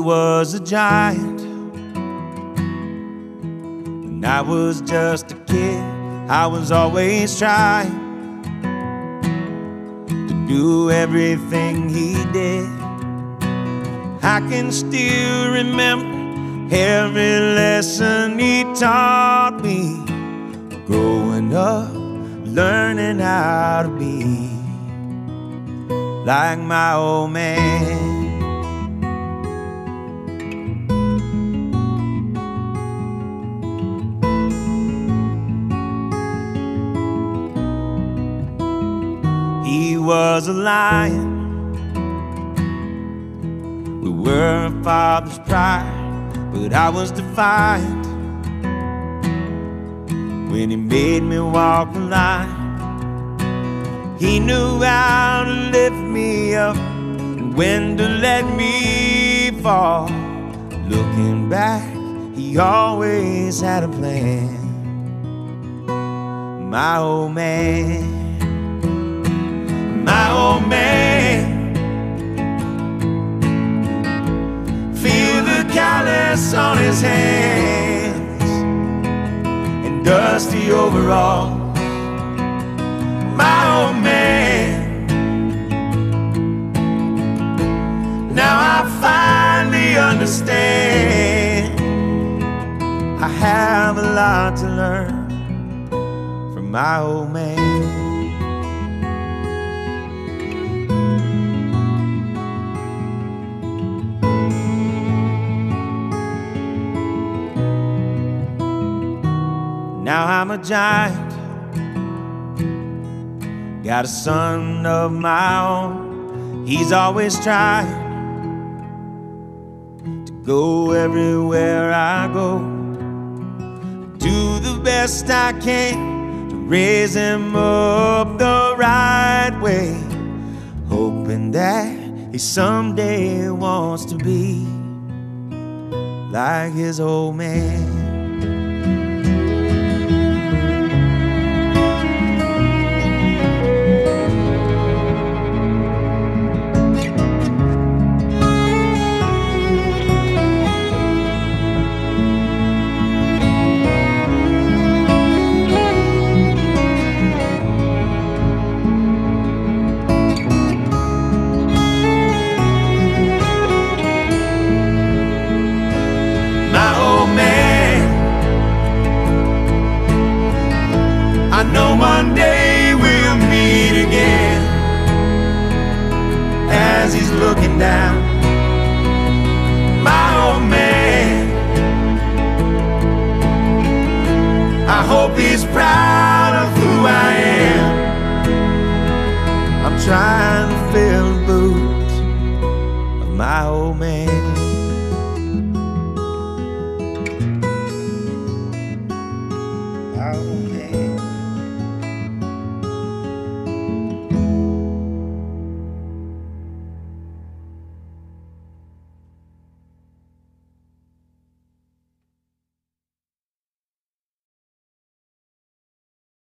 was a giant. When I was just a kid, I was always trying to do everything he did. I can still remember every lesson he taught me. Growing up, learning how to be like my old man. Was a lion. We were a father's pride, but I was defiant when he made me walk the line. He knew how to lift me up and when to let me fall. Looking back, he always had a plan. My old man, man. Feel the callus on his hands and dusty overalls. My old man. Now I finally understand. I have a lot to learn from my old man. Now I'm a giant. Got a son of my own. He's always trying to go everywhere I go. Do the best I can to raise him up the right way. Hoping that he someday wants to be like his old man. Trying to fill the boots of my old man.